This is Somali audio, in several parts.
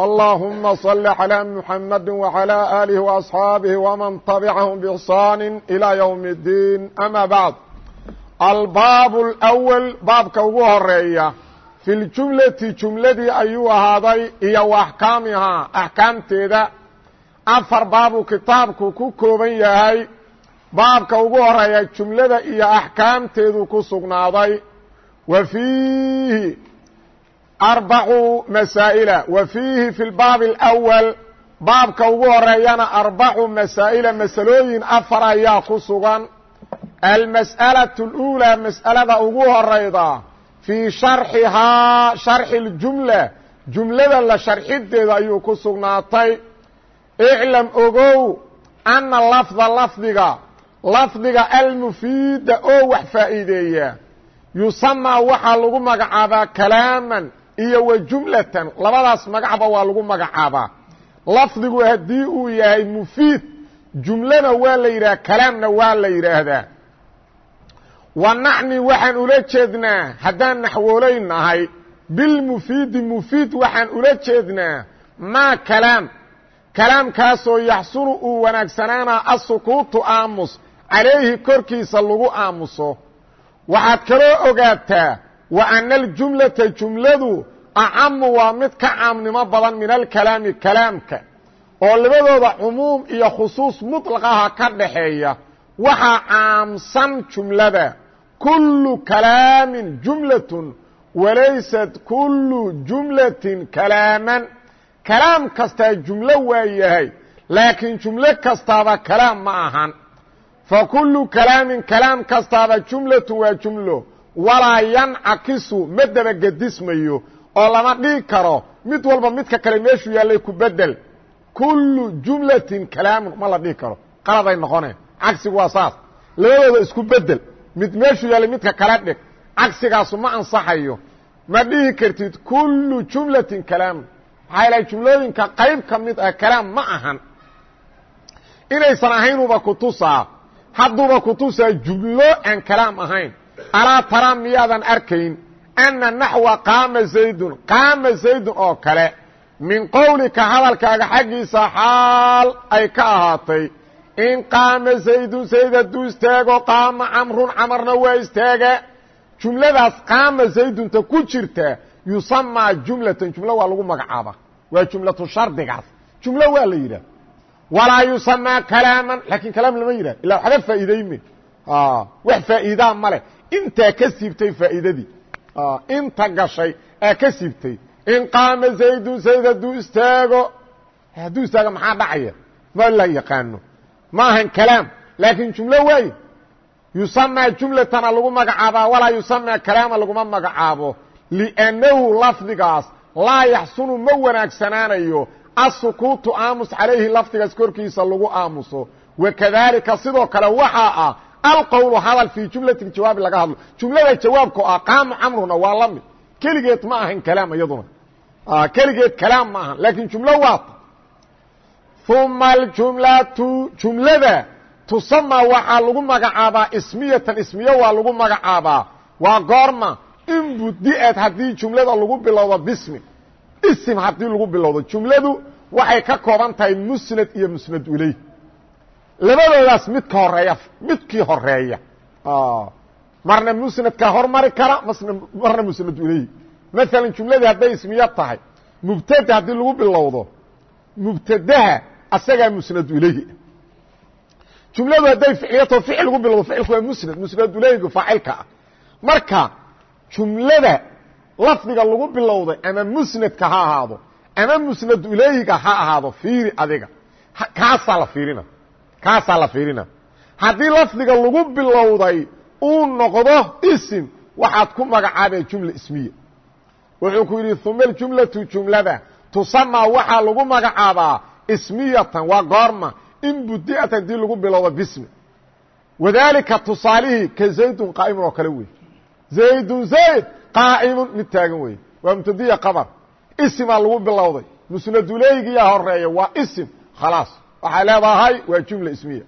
اللهم صل على محمد وعلى آله وأصحاabه ومن تبعهم بإحsaan إلى يوم الدين أmا bعd albaab الأول baabka ugu horeeya fi اljumlati jumladii ayuu ahaaday iyo w axkaamihaa axkaamteeda afar baabuu kitaabku ku kooban yahay baabka ugu horeeya jumlada iyo axkaamteedu ku sugnaaday wa fiihi arbacu masaa'ila wa fiihi fi lbaabi alawal baabka ugu horeeyana arbacu masaa'ila masalooyin afar ayaa ku sugan almas'alatu اluulaa mas'alada ugu horayda fii sharxihaa sharxi اljumla jumlada la sharxideeda ayuu ku sugnaatay iclam ogow ana lafda lafdiga lafdiga almufiida oo wax faa'iideeya yusamaa waxaa lagu magacaabaa kalaaman iyo wa jumlatan labadaas magacba waa lagu magacaabaa. Lafdigu haddii uu yahay mufiid jumlana waa la yidhaha kalaamna waa la yidhaahdaa. Wa nacni waxaan ula jeednaa haddaan naxwoolayn nahay bilmufiidi mufiid waxaan ula jeednaa maa kalaam. Kalaamkaasoo yaxsunu uu wanaagsanaanaa asukuutu aamus calayhi korkiisa lagu aamuso. Waxaad kaloo ogaataa wa ana aljumlata jumladu acamu waa mid ka caamnimo badan min alkalaami kalaamka oo labadooda cumuum iyo khusuus muطlaqaha ka dhaxeeya. Waxaa caamsan jumlada kullu kalaamin jumlatun walaysat kullu jumlatin kalaaman. Kalaam kastaa jumlo waa yahay laakiin jumlo kastaaba kalaam ma ahan. Fa kullu kalaamin kalaam kastaaba jumlatun waa jumlo walaa yancakisu ma dabagedismayo oo lama dhigi karo mid walba midka kale meeshuu yaallay ku bedel. Kullu jumlatin kalaamun ma la dhihi karo. Qaladay noqoneen. Cagsigu waa saas. Labadooda isku bedel. Mid meeshuu yaallay midka kale dhig. Cagsigaasu ma ansaxayo. Ma dhihi kartid kullu jumlatin kalaamun maxaa ilahay jumlooyinka qayb ka mid ah kalaam ma ahan. Inaysan ahaynuba kutusaa hadduuba kutusaa jumlo aan kalaam ahayn alaa taraa miyaadan arkayn ana naxwa qaama zaydun qaama zaydun oo kale min qowlika hadalkaaga xaggiisa xaal ay ka ahaatay in qaama zaydun zayd hadduu istaago qaama camrun camarna waa istaaga. Jumladaas qaama zaydunta ku jirta yusamaa jumlatan jumlo waa lagu magacaaba waa jumlatu shardigaas. Jumlo waa la yidhah walaa yusamaa kalaaman laakiin kalaam lama yidhah ilaa waxba faa'iidayme wax faa'iidaa ma leh intaa ka siibtay faa'iidadii. Inta gashay ee ka siibtay. In qaama zaydun zayd hadduu istaago hadduu istaago maxaa dhacaya? Ma la yaqaano. Ma ahan kalaam laakiin jumlo waaye. Yusamaa jumlatana lagu magacaabaa walaa yusamaa kalaama laguma magacaabo. Liannahu lafdigaas laa yaxsunu ma wanaagsanaanayo asukuutu aamus calayhi lafdigaas korkiisa lagu aamuso. Wakadaalika sidoo kale waxaa ah alqowlu hadal fii jumlati jawaabi laga hadlo jumlada jawaabko ah qaama camruna waa la mid keligeed ma ahan kalaam iyaduna keligeed kalaam ma ahan laakiin jumlo waata uma aljumlatu jumlada tusama waxaa lagu magacaabaa ismiyatan ismiyo waa lagu magacaabaa waa goorma in budi'ad haddii jumlada lagu bilowdo bismi isim haddii lagu bilowdo jumladu waxay ka kooban tahay musnad iyo musnad uley labadoodaas midka horreeya midkii horreeya. Marna musnadka hormari kara marna musnad uley maala jumladii hadday ismiyo tahay mubtada haddii lagu bilowdo mubtadaha asagaa musnad uleyhi jumladu hadday ficliyato ficil lagu bilowdo ficilku waa musnad musnad uleyhigu faacilka ah. Marka jumlada lafdiga lagu bilowday ama musnadka ha ahaado ama musnad uleyhiga ha ahaado fiiri adiga. Kaasaa la fiirina kaasaa la fiirina. Haddii lafdiga lagu bilowday uu noqdo isim waxaad ku magacaabee jumla ismiya. Wuxuu ku yidhi uma aljumlatu jumlada. Tusamaa waxaa lagu magacaabaa ismiyatan waa goorma. In budi'at haddii lagu bilowdo bismi. Wadalika tusaalihii ka zaydun qaa'imun oo kale wey zaydun zayd qaa'imun mid taagan wey waa mubtadiya qabar. Isimaa lagu bilowday. Musnaduleygiyaa horreeya waa isim. Khalaas waxay leedahay waa jumla ismiya.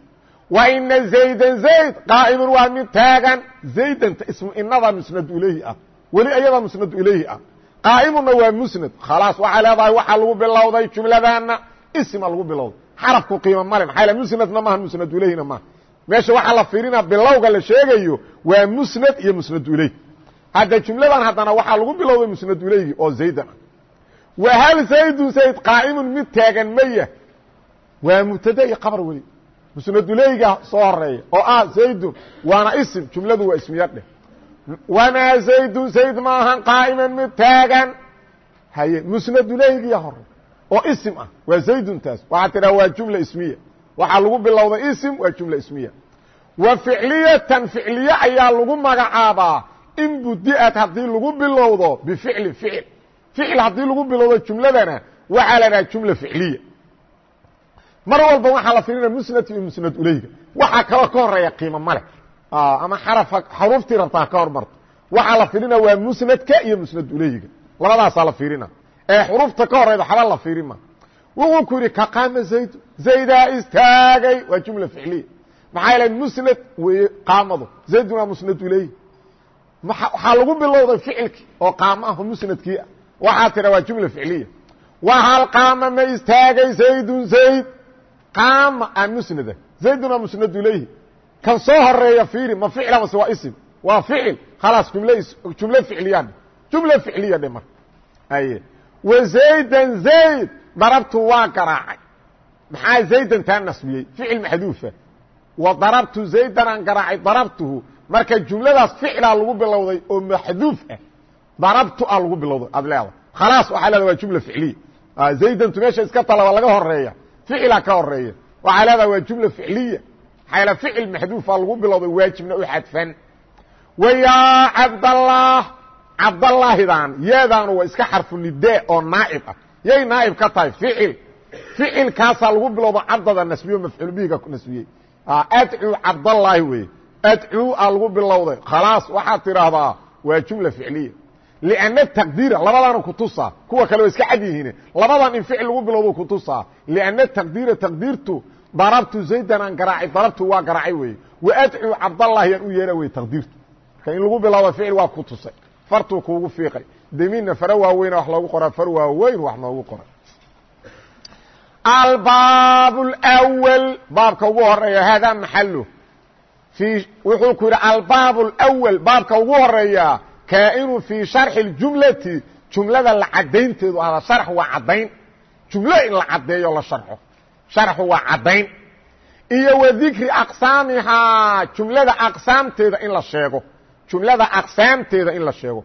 Wa ina zaydan zayd qaa'imun waa mid taagan. Zaydanta ismu inada musnad ilayhi ah. Weli ayadaa musnad ilayhi ah. Qaa'imunna waa musnad. Khalaas waxay leedahay waxaa lagu bilowday jumladana isima lagu bilowday. Xarafku qiimo male maxaa musnadna maaha musnad ilayhina maaha meesha waxaa la fiirina bilowga la sheegayo waa musnad iyo musnad ilayh hadda jumladan haddana waxaa lagu bilowday musnad ilayhi oo zaydan ah. Wa hal zaydun zayd qaa'imun mid taagan maya waa mubtada iyo qabar weli. Musnaduleyga soo horreeya oo ah zaydun waana isim jumladu waa ismiya dheh. Wamaa zaydun zayd maahan qaa'iman mid taagan. Haye musnaduleygiya hore oo isim ah waa zaydun taas. Waxaa tidhaha waa jumla ismiya. Waxaa lagu bilowday isim waa jumla ismiya. Wa ficliyatan ficliye ayaa lagu magacaabaa in budi'ad haddii lagu bilowdo bificlin ficil. Ficil haddii lagu bilowdo jumladana waxaa la dhaha jumla ficliya mar walba waxaa la fiirina musnad iyo musnad uleyga. Waxaa kaloo ka horreeya qiimo male ama xarafa xaruuftii rabtaa ka hormarto waxaa la fiirina waa musnadka iyo musnad uleyga. Labadaasaa la fiirina. Ee xurufta ka horeyda xaba la fiirima wuxuu ku yidhi kaqaama zaydu zaydaa istaagay. Waa jumla ficliya. Maxaa yeele musnad weeye qaamadu. Zaydun waa musnad uleyh waxaa lagu bilowday ficilkii oo qaamo ah musnadkii. Ah waxaa tira waa jumla ficliya. Wahal qaama ma istaagay zaydun zayd qaama aan musnada zayduna musnad ilayhi. Kan soo horreeya fiiri ma ficla mase waa isim? Waa ficil khalaas juml jumlo ficliyaa jumla ficliya dhe marka. Aye wa zaydan zayd darabtu waa garaacay. Maxaa zaydan taa nasbiyey? Ficil maxduufa. Wa darabtu zaydan aan garaacay darabtuhu. Marka jumladaas ficlaa lagu bilowday oo maxduuf ah. Darabtu a lagu bilowday aad leedahay khalaas waxaa leedahay waa jumla ficliya zaydantu meesha iska tala waa laga horreeya ficila ka horreeya waxaa leedaha waa jumla ficliya. Maxaa ficil maxduufa lagu bilowday waajibna u xadfan. Wayaa cabdallah cabdallaahidan yeedaanu waa iska xarfu nidee oo naaib ah. Yay naaib ka tahay ficil. Ficilkaasaa lagu bilowda cabdada nasbiyo mafcuul bihiga nasbiyey. Adcuu cabdallaahi weye adcuu a lagu bilowday. Khalaas waxaad tidhaahdaa waa jumla ficliya لأن تقدير labadana kutusaa kuwa kale wa iska cad yihiin labadan in ficil lagu bilowdo kutusaa لأن تقدير تقديرtu darabtu زaydan aan garaacay darabtu waa garaacay weye وأdcuu cabdالlahi yaan u yeera wey taqdiirtu marka in lagu bilowdo ficil waa ku tusay fartuu kuugu fiiqay demiinna faro waaweyna wax loogu qoraa far waaweyn wax noogu qoray albaab الأول baabka ugu horeeya hada maxalo wuxuu ku yidhi albaab الأول baabka ugu horeeya kaainu fii sharxi اjumlati jumlada la cadaynteedu ahda sharx waa caddayn jumlo in la caddeeyo la sharxo sharxu waa caddayn iyo wa dikri aqsaamihaa jumlada aqsaamteeda in la sheego jumlada aqsaamteeda in la sheego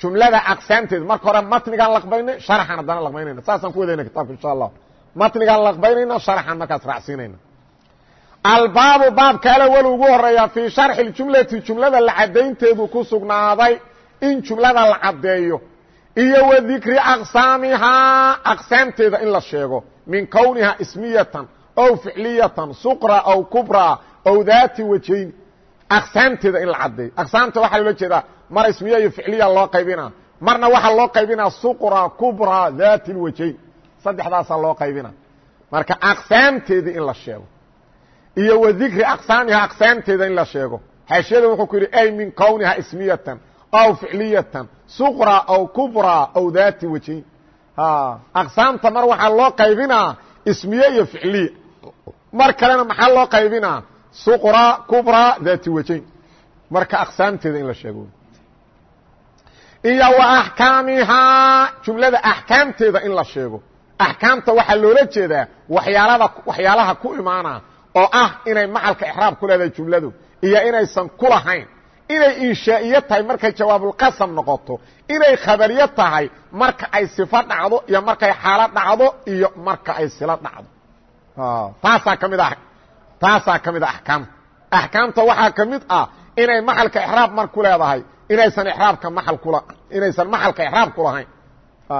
jumlada aqsaamteeda marka hore matnigaan laqbaynay sharxan haddana laqbaynayna saasaan ku wadayna kitabka insha allah matnigaan laqbaynayna sharxan markaas raacsiinayna albaabu baabka alawal ugu horreeya fii sharxi اjumlati jumlada la cadaynteedu ku sugnaaday in jumlada la caddeeyo. Iyo wa dikri aqsaamihaa aqsaamteeda in la sheego. Min kownihaa ismiyatan ow ficliyatan suqra aw kubra ow daati wajayni aqsaamteeda in la caddeeyo aqsaamta waxaa loola jeedaa mar ismiya iyo ficliya loo qaybina. Marna waxaa loo qaybinaa suqra kubra daati lwajayn saddexdaasaa loo qaybina. Marka aqsaamteedii in la sheego iyo wa dikri aqsaamiha aqsaamteeda in la sheego. Xaashiyada wuxuu ku yidhi ay min kowniha ismiyatan aw ficliyatan suqra aw kubra aw daati wajayn aqsaamta mar waxaa loo qaybinaa ismiye iyo ficliya mar kalena maxaa loo qaybinaa? Suqra kubra daati wajayn marka aqsaamteeda in la sheego. Iyo wa axkaamihaa jumlada axkaamteeda in la sheego. Axkaamta waxaa loola jeedaa waxyaalada waxyaalaha ku imaana oo ah inay macalka exraab ku leedahay jumladu iyo inaysan ku lahayn inay inshaa'iye tahay markay jawaabulqasam noqoto inay khabariye tahay marka ay sifo dhacdo iyo markay xaalo dhacdo iyo marka ay silo dhacdo. Taasaa ka mid ah taasaa ka mid a axkaamta axkaamta waxaa ka ah inay maxalka exraab mar ku leedahay inaysan exraabka maal kula inaysan maxalka exraab ku lahayn.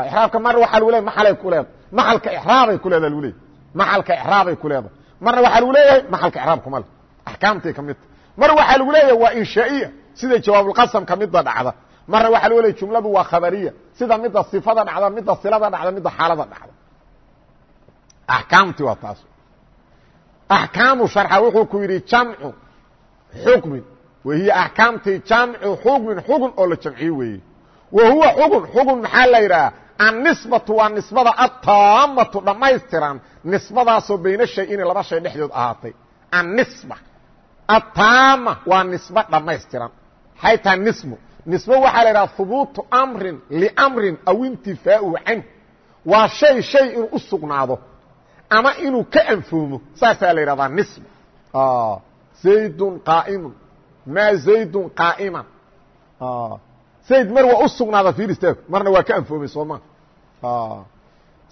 Exraabka mar waxaa lagu leeay maalay ku leedahay maxalka exraabay ku leedaha lagu leeyay maxalka exraabay ku leedahay marna waxaa lagu leeyahay maxalka icraabkuma le axkaamtay ka midta mar waxaa lagu leeyahay waa inshaa'iya sida jawaabulqasamka midda dhacda. Marna waxaa lagu leeyahy jumladu waa khabariya sida midda sifada dhacda midda silada dhacda midda xaalada dhacda. Axkaamtii waa taas axkaamu sharxa wuxuu ku yidhi jamcu xukmin. Wahiya axkaamtii jamcu xukmin xukun oo la jamciye weeye. Wa huwa xukun xukun maxaa la yidhaha annisbatu waa nisbada ataamatu dhammaystiran. Nisbadaasoo bayna shay-ini laba shay dhexdood ahaatay. Annisba. Ataama waa nisbo dhammaystiran. Maxay tahay nismo nisbo waxaa la yidhaha hubuutu amrin liamrin aw intifaauhu canh waa shay shay inuu u sugnaado ama inuu ka anfoomo. Saasaa la yidhahdaa nisba zaydun qaa'imun. Maa zaydun qaa'iman. Zayd mar waa u sugnaada fiir istaag marna waa ka anfoomay soo ma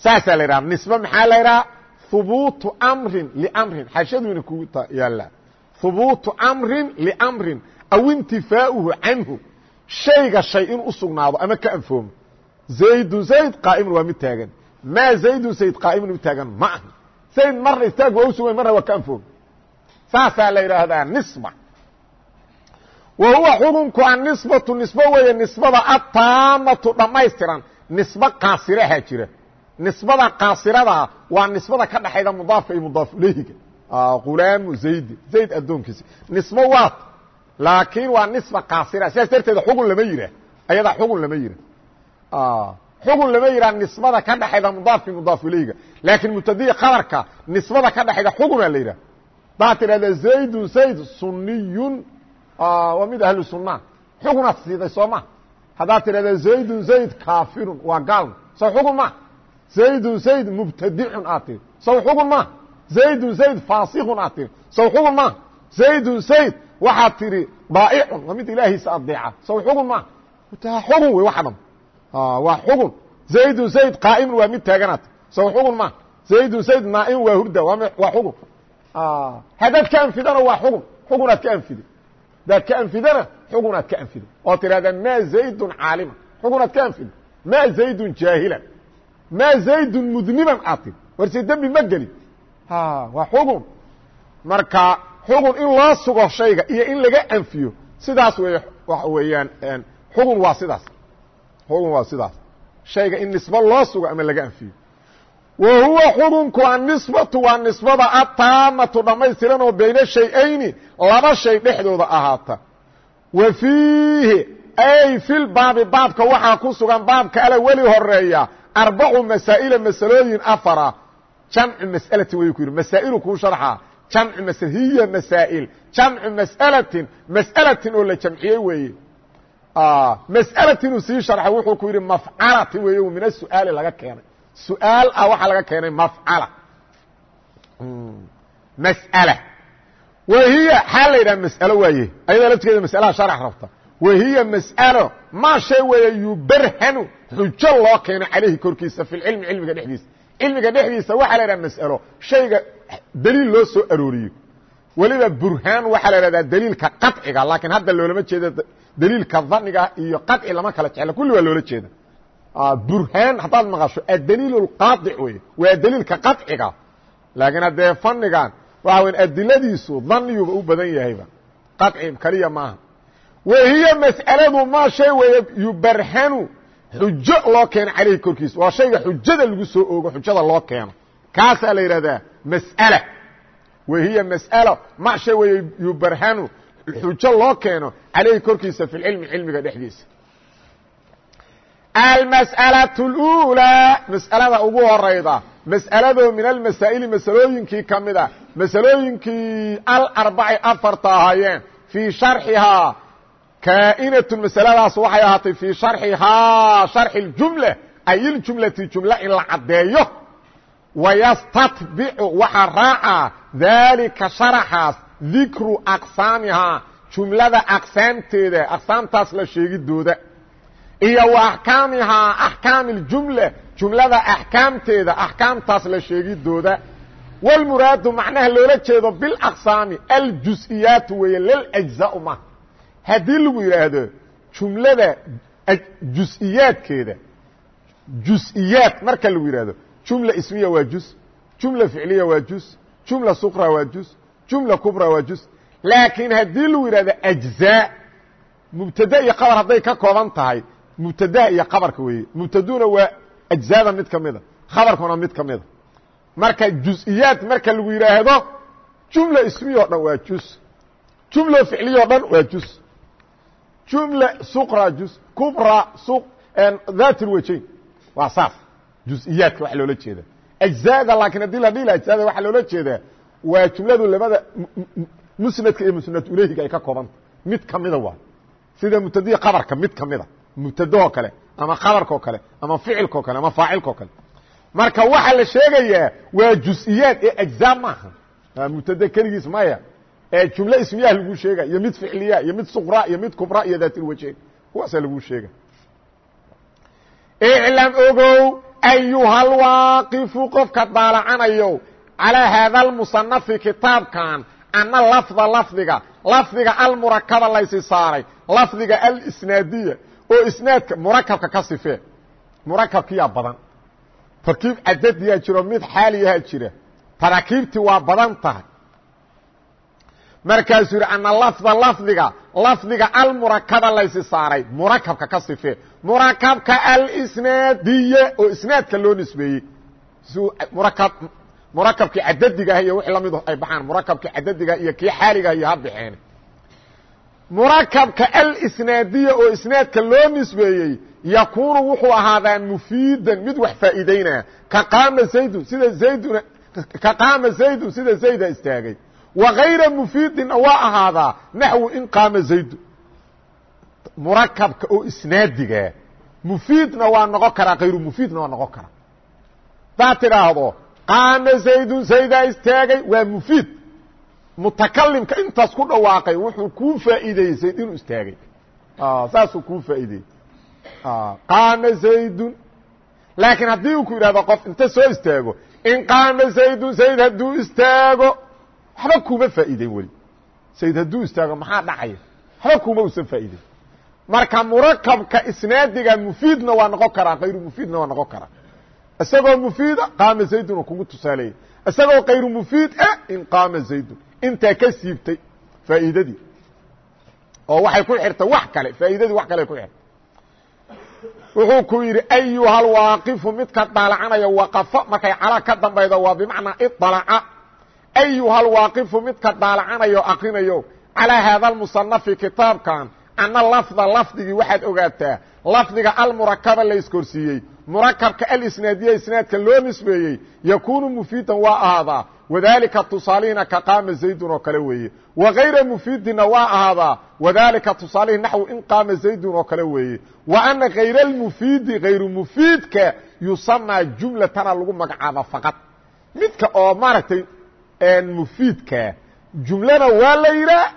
saasaa la yidhaha nisbe maxaa la yidhaha hubuutu amrin liamrin xashaduna ku yaallaa hubuutu amrin liamrin aw intifaauhu canhu shayga shay inuu u sugnaado ama ka anfoomo zaydun zayd qaa'imun waa mid taagan maa zaydun zayd qaa'imun mid taagan ma aha zayd marna istaag waa u sugmay marna waa ka anfoomo saasaa la yidhaahdaa nisba wa huwa xukunku annisbatu nisbo weeye nisbada ataamatu dhammaystiran nisbo qaasiraha jira. Nisbada qaasiradaa waa nisbada ka dhaxayda mudaafka iyo mudaaf ilayhiga qulaamu zaydi zayd addoonkiisa. Nisbo waat laakiin waa nisba qaasira. Sidaas darteeda xugun lama yihah ayadaa xugun lama yihah xugun lama yihah nisbada ka dhaxayda mudaafki mudaaf ilayhiga laakiin mubtadiyi qadarka nisbada ka dhaxayda xuguna la yidhah hadaad tidhahda zaydun zayd suniyun waa mid ahlu sunna xugunaad siiday soo ma haddaad tidhahda zaydun zayd kaafirun waa gaaln sow xugun ma. Zaydun zayd mubtadicun aad tiri sow xugun ma. Zaydun zayd faasikun aad tiri sow xugun ma. Zaydun zayd waxaad tidhi daa'icun waa mid ilaahiisa adeeca sow xugun ma. Xugun wey waxa dham waa xugun zaydun zayd qaa'imun waa mid taaganaad sow xugun ma. Zaydun zayd naa'imun waa hurda waa xugun haddaad ka anfidana waa xugun xugunaad ka anfida hadaad ka anfidana xugunaad ka anfida oo tidhahda maa zaydun caalima xugunaad ka anfida maa zaydun jaahilan. Maa zaydun mudniban aad tiri warse dembi ma gelin. Waa xugun. Marka xugun in loo sugo shayga iyo in laga anfiyo sidaas wey waxa weeyaan xugun waa sidaas. Xugun waa sidaas. Shayga in nisbo loo sugo ama laga anfiyo. Wa huwa xukunku annisbatu waa nisbada ataamatu dhammaystiran oo bayna shay-ayni laba shay dhexdooda ahaata wa fiihi ay filbaabi baabka waxaa ku sugan baabka ala weli horreeya arbacu masaa'ila masalooyin afara. Jamcu mas'alatin wayuu ku yidhi masaa'ilu kuu sharxaa jamcu mas hiya masaa'il. Jamcu mas'alatin mas'alatin oo la jamciyey weeye. Mas'alatin uu sii sharxay wuxuu ku yidhi mafcalatin weeye min asu'aali laga keenay. Su'aal ah waxaa laga keenay mafcala mas'ala wahiya xaa la ydhaha mas'alo waaye? Ayadaa laftigeeda masalaha sharax rabta. Wahiya mas'alo maa shay weeye yubarhanu xujo loo keeno calayhi korkiisa fi lcilmi cilmiga dhexdiisa. Cilmiga dhexdiisa waxaa la ydhaha mas'alo shayga daliil loo soo arooriyo. Weliba burhaan waxaa la ydhahdaa daliilka qaciga laakiin hadda loolama jeeda daliilka daniga iyo qaci lama kala jecla kulli waa loola jeeda. Burhaan haddaad maqasho adaliil اqaaic wey waa daliilka qaciga laakiin haddee fanigan waxa weya adiladiisu daniyuba u badan yahayba qaطci keliya maaha wahiya mas'aladu maa shay weeye yubarhanu xujo loo keeno calayhi korkiisa waa shayga xujada lagu soo oogo xujada loo keeno kaasaa la yidhahdaa mas'ala wahiya mas'alo ma shay weeye yubarhanu xujo loo keeno calayhi korkiisa fi lcilmi cilmiga dhexdiisa almas'alaة اlأulىa mas'alada ugu horayda mas'aladoo min almasaa'ili masalooyinkii ka mid a masalooyinkii alarbaci afarta ahaayeen fii sharxihaa kaa'inatun masaladaas waxay ahaatay fii sharxihaa sharxi اljumla ay iljumlati jumla in la caddeeyo. Wayastatbicu waxaa raacaa daalika sharaxaas dikru aqsaamihaa jumlada aqsaamteeda aqsaamtaas la sheegidooda iyo wa axkaamihaa axkaam اljumla jumlada axkaamteeda axkaamtaas la sheegidooda wاlmuraadu macnaha loola jeedo bilaqsaami aljus-iyaatu weeye liljzaa ma. Haddii lagu yidhaahdo jumlada jus-iyaadkeeda jus-iyaad marka lagu yidhahdo jumla ismiya waa jus jumla ficliya waa jus jumla suqra waa jus jumla kubra waa jus laakiin haddii lagu yidhahdo ajzaa mubtade iyo qabar hadday ka kooban tahay iyo qabarka weeye mubtaduna waa ajzaada mid ka mida khabarkuna mid ka mida marka juz-iyaad marka lagu yidhaahdo jumla ismiya o dhan waa juz jumla ficliya o dhan waa juz jumla suqra juz kubra suq dhat lwajayn waa saas juz-iyaadka waxa loola jeeda ajzaada laakiin haddii la dhila ajzaada waxaa loola jeedaa waa jumladu labada musnadka iyo musnad uleyhiga ay ka koobanta mid kamida waa sida mubtadii qabarka mid kamida mubtadahoo kale ama qabarkao kale ama ficilkao kale ama faacilkao kale. Marka waxaa la sheegayaa waa juz-iyaad ee ajzaa maaha mubtade keligiis maya ee jumle ismiyaha lagu sheega iyo mid ficliya iyo mid suqra iyo mid kubra iyo daatilwajayn kuwaasaa lagu sheega. Iclam ogow ayuhalwaaqifu qofka daalacanayo calaa haada almusanafi kitaabkan ana lafda lafdiga lafdiga almurakaba laysi saaray lafdiga alisnaadiya oo isnaadka murakabka ka sifee murakabkiyaa badan. Tarkiib cadadiyaa jiro mid xaaliyahaa jira. Taraakiibtii waa badan tahay. Markaasuu yidhi ana lafda lafdiga lafdiga almurakaba laysi saaray. Murakabka ka sifee murakabka alisnaadiye oo isnaadka loo nisbeeyey. Murakab murakabkii cadadigaah iyo wixii lamidu ay baxaan. Murakabkii cadadigaah iyo kii xaaligaah iyo baxeen murakabka alisnaadiya oo isnaadka loo nisbeeyey yakuunu wuxuu ahaadaa mufiidan mid wax faa'iideynaya ka qaama zaydun sida zayduna ka qaama zaydun sida zayda istaagay. Wa gayra mufiidinna waa ahaadaa naxwu in qaama zaydu. Murakabka oo isnaadigaa mufiidna waa noqon karaa kayru mufiidna waa noqon karaa. Tidhaahdo qaama zaydun zaydaa istaagay waa mufiid mutakalimka intaas ku dhawaaqay wuxuu kuu faa'iideeyey zayd inuu istaagay. Saasuu kuu faa'iideeyey qaama zaydun. Laakiin haddii uu ku yidhahdo qof inta soo istaago in qaama zaydun zayd hadduu istaago waxba kuma faa'iideyn weli. Zayd hadduu istaago maxaa dhacaya? Waxba kuma usan faa'iideyn marka murakabka isnaadiga mufiidna waa noqon karaa kayru mufiidna waa noqon karaa. Isagoo mufiida qaama zaydun oo kugu tusaaleeyey isagoo kayru mufiid ah in qaama zaydun intaa ka siibtay faa'iidadii. Oo waxay ku xirtay wax kale faa'iidadii wax kale ku xirtay. Wuxuu ku yidhi ayuha alwaaqifu midka daalacanaya waqafo markay calaa ka dambaydo waa bimacnaa iطalaca ayuha alwaaqifu midka daalacanayo akrinayo calaa haada almusanafi kitaabkan ana lafda lafdigii waxaad ogaataa lafdiga almurakaba la iskorsiiyey murakabka alisnaadiya isnaadka loo nisbeeyey yakuunu mufiidan waa ahaadaa wadalika tusaalihina ka qaama zaydun kale weeye wagayra mufiidina waa ahaadaa wadalika tusaalihi naxwu in qaama zaydun kale weeye wa ana kayra almufiidi kayru mufiidka yusamaa jumlatana lagu magacaaba faqad midka oo maaragtay mufiidka jumlana waa la yidhaa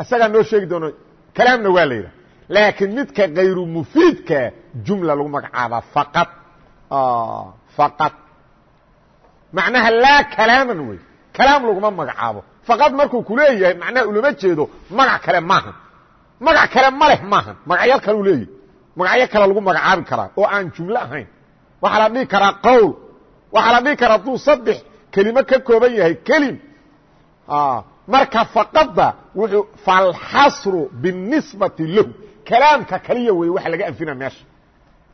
isagaa noo sheegi doono kalaamna waa la yidhaha laakiin midka kayru mufiidka jumla lagu magacaaba faqad. Faqad. Macnaha laa kalaaman wey. Kalaam laguma magacaabo. Faqad markuu kuleeyahay macnaha ulama jeedo magac kale maaha magac kale ma leh maaha magacyaal kale u leeyahy magacyo kale lagu magacaabi karaa oo aan jumlo ahayn. Waxaa la dhihi karaa qowl. Waxaa la dhihi karaa hadduu saddex kelimo ka kooban yahay kelim. Marka faqadda wuxuu falxasru binisbati lahu kalaamka kaliya wey waxa laga anfina meesha.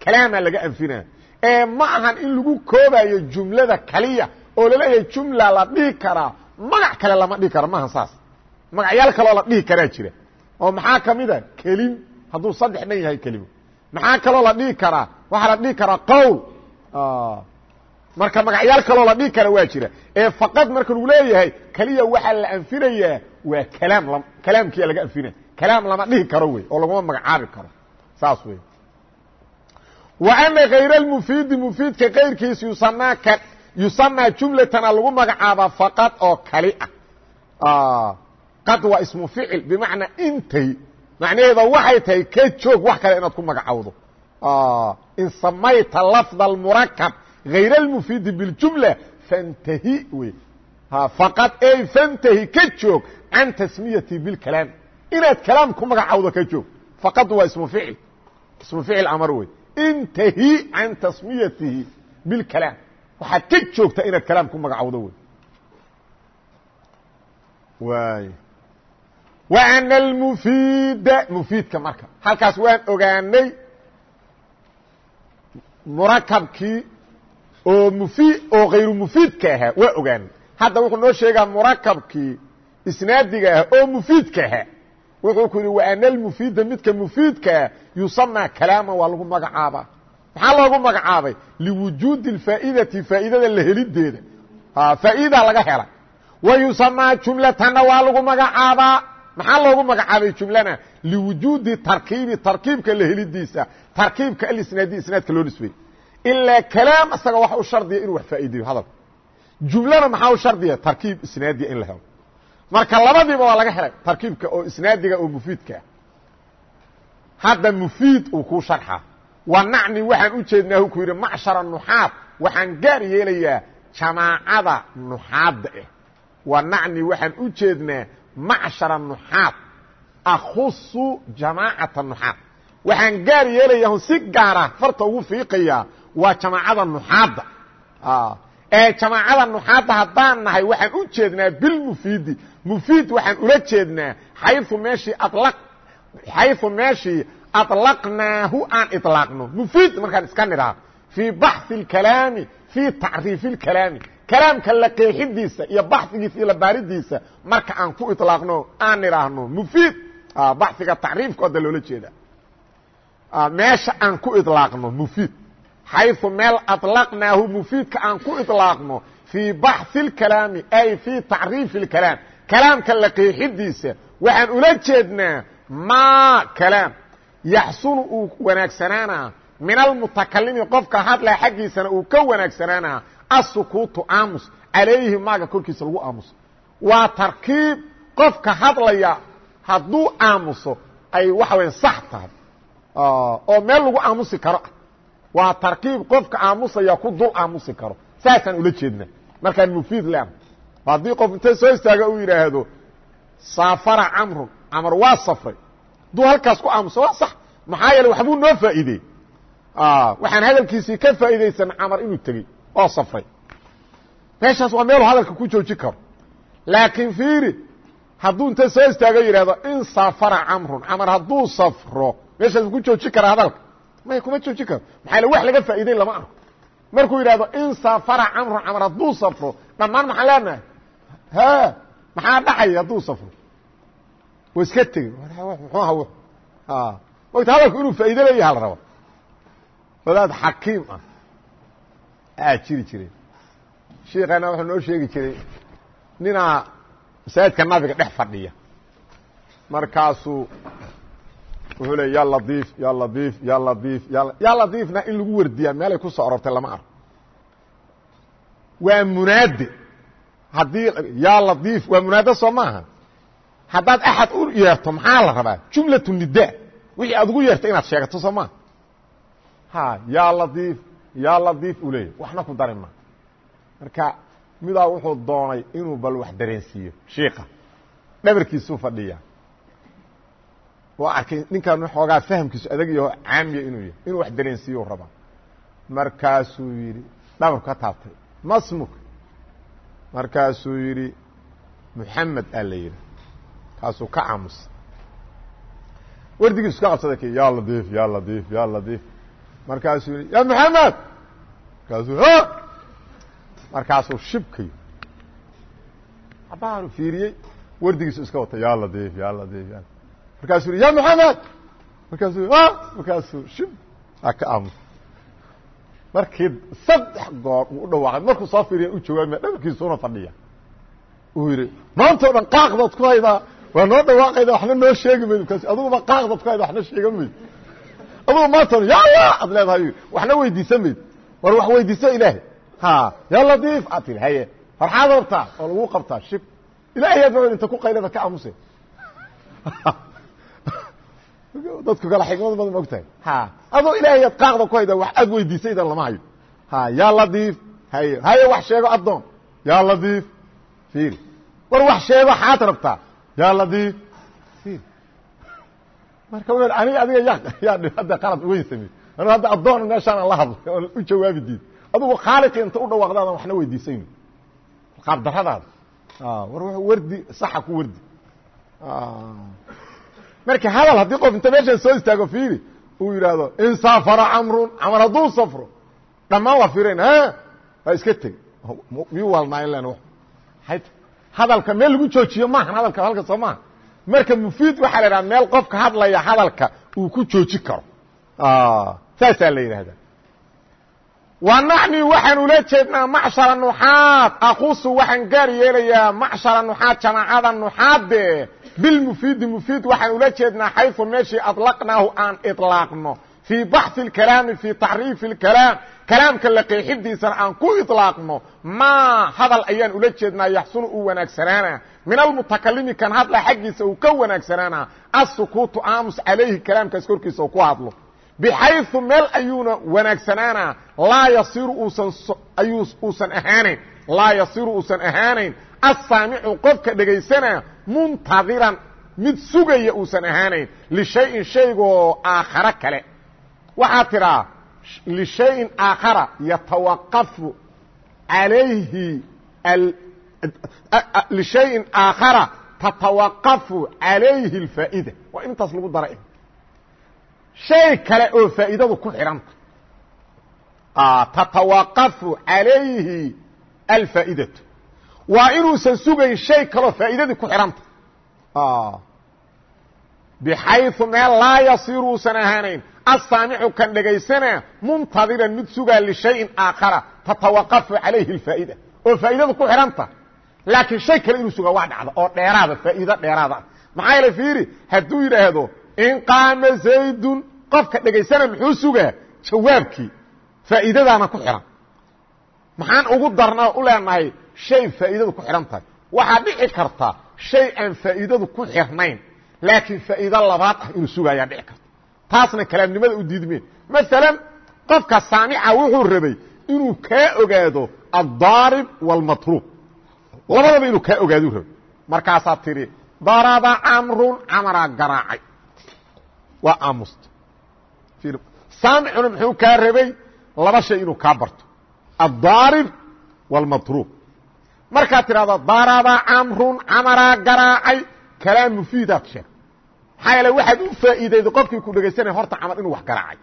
Kalaamaa laga anfina. Ee ma ahan in lagu koobayo jumlada kaliya oo la leeyahay jumla la dhihi karaa magac kale lama dhihi karo maaha saas. Magacyaal kaloo la dhihi karaa jira. Oo maxaa ka mid a? Kelim hadduu saddex dhan yahay kelimo maxaa kaloo la dhihi karaa? Waxaa la dhihi karaa qowl. Marka magacyaal kaloo la dhihi kara waa jira. Ee faqad marka lagu leeyahay keliya waxaa la anfinayaa waa kalaam kalaamkiya laga anfinaya kalaam lama dhihi karo wey oo laguma magacaabi karo saas wey wa ana kayr almufiidi mufiidka kayrkiis yusanaa ka yusanaa jumlatana lagu magacaabaa faqad oo kali ah qad waa ismu ficil bimacnaa intay macnaheeda waxay tahay ka joog wax kale inaad ku magacawdo in samayta lafda almurakab غayr اlmufidi biاljumla fantahi wey faqad ey fantahi ka joog can tasmiyati biاlkalaam inaad kalaam ku magacawdo ka joog. Faqad waa ismu ficil ismu ficil amar wey intahi can tasmiyatihi biاlkalaam waxaad ka joogtaa inaad kalaam ku magacawdo wey waay. Wa ana almufiida mufiidka marka. Halkaas waan ogaanay murakabkii oo mufid oo kayru mufiidka ahaa waa ogaanay. Hadda wuxuu noo sheegaa murakabkii isnaadiga ah oo mufiidka ahaa wuxuu ku yidhi wa ana almufiida midka mufiidkaa yusamaa kalaama waa lagu magacaabaa. Maxaa loogu magacaabay? Liwujuudi اfaa'idati faa'idada la helideeda faa'idaa laga helay wa yusamaa jumlatanna waa lagu magacaabaa. Maxaa loogu magacaabay jumlana? Liwujuudi tarkiibi tarkiibka la helidiisa tarkiibka alisnaadi isnaadka loo nisbey ilaa kalaam isaga waxa u shardiya inuu wax faa'ideeyo hadalka jumlana maxaa u shardiya? Tarkiib isnaadiya in la helo marka labadiiba waa laga helay tarkiibka oo isnaadiga oo mufiidkaa hadda mufiid uu kuu sharxa. Wa nacni waxaan u jeednaa ku yidhi macshara nuxaad. Waxaan gaar yeelayaa jamaacada nuxaadda ah wa nacni waxaan u jeednaa macshara nuxaad. Akhusu jamaacata nuxaad. Waxaan gaar yeelayaa si gaara farta ugu fiiqayaa waa jamaacada nuxaadda. Ee jamaacada nuxaadda haddaan nahay waxaan u jeednaa bilmufiidi mufiid waxaan ula jeednaa xayu meeshii alaq xayu meeshii aطlaqnaahu aan iطlaaqno mufiid markaan iska nidhaa fii baxi اkalaami fii tacriifi اkalaami kalaamka la qeexidiisa iyo baxigiisa iyo labaaridiisa marka aan ku iطlaaqno aan nidhaahno mufiid baxiga tacriifkooda loola jeeda meesha aan ku iطlaaqno mufiid xayu meel aطlaqnaahu mufiidka aan ku iطlaaqno fii baxi اkalaami ay fii tacriifi اkalaam kalaamka la qeexidiisa waxaan ula jeednaa ma kalaam. Yaxsunu uu wanaagsanaana min almutakalimi qofka hadla xaggiisana uu ka wanaagsanaana asukuutu aamus calayhi maaga korkiisa lagu aamuso. Waa tarkiib qofka hadlaya hadduu aamuso ay waxa waya sax tahay oo meel lagu aamusi karo. Ah waa tarkiib qofka aamusaya ku dul aamusi karo. Saasaan ula jeedna markaan mufiid leana haddii qof inta soo istaaga uu yidhaahdo saafara camrun camar waa safray. Hadduu halkaas ku aamuso waa sax. Maxaa yeele waxbuu noo faa'iidey. Waxaan hadalkiisii ka faa'iidaysan camar inuu tegey oo safray. Meeshaas waa meelu hadalka ku jooji karo. Laakiin fiiri hadduu inta soo istaago yidhahdo in safara camrun camar hadduu safro meeshaas ku jooji kara hadalka. May kuma jooji karo. Maxaa yele wax laga faa'iideyn lama arko. Markuu yidhahdo in safara camrun camar hadduu safro dhammaan maxaan leenahay ha maxaa dhacaya hadduu safro? Wa iska tegey muxuu aha mogta hadalku inuu faa'ido leeyaha la raba wadaad xakiim ah. Aa jiri jiray shiikana wuxuu noo sheegi jiray ninaa masaajidka nabiga dhex fadhiya. Markaasuu wuxuu le ya ladiif ya ladiif ya ladiif ya ladiifna in lagu wardiyaa meelay ku soo arortay lama arko. Waa munaade haddii ya ladiif waa munaade soo maaha. Haddaad axad u yeerto maxaa la rabaa? Jumlatu nida. Wixii aad ugu yeertay inaad sheegato soo maa ha ya ladiif ya ladiif uu leeyahy waxna ku dari ma. Marka midaa wuxuu doonay inuu bal wax dareensiiyo. Shiika dhabarkiisuu fadhiya waa arkay ninkan xoogaa fahamkiisu adag yaho caamiya inuu yahay. Inuu wax dareensiiyo rabaa. Markaasuu yidhi dhabarku ka taabtay. Masmuk markaasuu yidhi muxamed aa la yidhi. Kaasuu ka aamusa wardigiisu ka qabsaday k ya ladiif ya ladiif ya ladiif markaasuu yidhi ya muxamed markaasuu markaasuu shibkayo abaaru fiiriyey. Wardigiisu iska wata ya ladiif ya ladiif markaasuu yidhi ya muxamed markaasuu markaasuu shib a ka aamusa markii saddex goor uu u dhawaaqay markuu soo fiiriya u jawaabima dhabarkiisuna fadhiya. Uu yidhi maanta o dhan qaaqdaad ku haydaa waa noo dhawaaqayda waxna noo sheegi mayd markaas aduguba qaaqdaad ku hayda waxna sheegan mayd adugu maanta ya allah ad leedahay waxna weydiisan mayd war wax weydiiso ilaahay. Ha ya ladiif aad tiri haye farxaad rabtaa oo lagu qabtaa shib ilahay aad inta ku qaylada ka aamuse dadku kala xigmad badan ma ogtahay. Ha. Adoo ilaahay aad qaaqda ku hayda wax aad weydiisaydan lama hayo ha ya ladiif haye haye wax sheego addoon ya ladiif fiiri war wax sheego xaad rabtaa. Ya ladiif fiiri marka w aniga adiga ya yaa hadda qalad weyn samey anu hadda addoon meeshaan aan la hadlay oon u jawaabi diid. Adugu khaaliqi inta u dhawaaqdaadan waxna weydiisayno qaab daradaada war wardi saxa ku wardi marka hadal haddii qof inta meeshan soo istaago fiiri uu yidhaahdo insafara camrun camar hadduu safro dhammaan waa fiirayn waa iska teg. Miyuu waalnaayn len hadalka meel lagu joojiyo maahan hadalka halka soo maaha marka mufiid waxaa la idhaha meel qofka hadlaya hadalka uu ku jooji karo. Saasaa la yidhahdaa wa naxni waxaan ula jeednaa macshara nuxaad aqusu waxaan gaar yeelayaa macshara nuxaad jamaacada nuxaade bilmufiidi mufiid waxaan ula jeednaa xayu meeshii alaqnaahu aan ilaaqno fii baxi اkalaami fii tacriifi kalaam kalaamka la qeexidiisana aan ku ilaaqno maa hadal ayaan ula jeednaa yaxsunu uu wanaagsanaana min almutakalimi kan hadla xaggiisa uu ka wanaagsanaana asukuutu aamus calayhi kalaamkaas korkiisa u ku hadlo bxayu meel ayuuna wanaagsanaana laa yasiru uusan ahaanayn laa yasiru uusan ahaanayn asaamicu qofka dhegaysana muntadiran mid sugaya uusan ahaanayn lishayin shaygoo aakharo kale. Waxaa tidhaa lishayin aakhara yatawaqafu alayhi lishayin aakhara tatawaqafu calayhi اlfaa'ida waa intaas lagu dara shay kale oo faa'iidadu ku xidhanta tatawaqafu calayhi alfaa'idatu waa inuusan sugayn shay kaloo faa'iidadii ku xihanta ah. bxayu meel laa yasiru uusan ahaanayn. Asaamicu kan dhegaysanaa muntadiran mid sugaa lishayin aakhara tatawaqafu calayhi اfaa'ida oo faa'idada ku xihanta laakiin shay kale inuu sugaa waa dhacda oo dheeraada faa'iido dheeraada. Maxaa yeele fiiri hadduu yidhaahdo in qaama zaydun qofka dhegaysana muxuu sugaa? Jawaabkii faa'iidadaana ku xihan maxaan ugu darna u leenahay shay faa'iidadu ku xidhan tahay. Waxaa dhici karta shay aan faa'iidadu ku xirnayn laakiin faa'iido labaad ah inuu sugaayaa dhici karta. Taasna kalaamnimada u diidmeen. Maalan qofka saamica wuxuu rabay inuu kaa ogaado addaarib wاlmatruub labadaba inuu kaa ogaaduu rabay. Markaasaa tidhi daraba camrun camaraa garaacay. Waa aamusta. Saamicuna muxuu kaa rabay laba shay inuu kaa barto. Addaarib wاlmatruub markaad tidhahdo daraba camrun camaraa garaacay kalaam mufiidaad sheeg maxaa yeele waxaad u faa'iidayday qofkii ku dhegaysanaya horta camar inuu wax garaacay.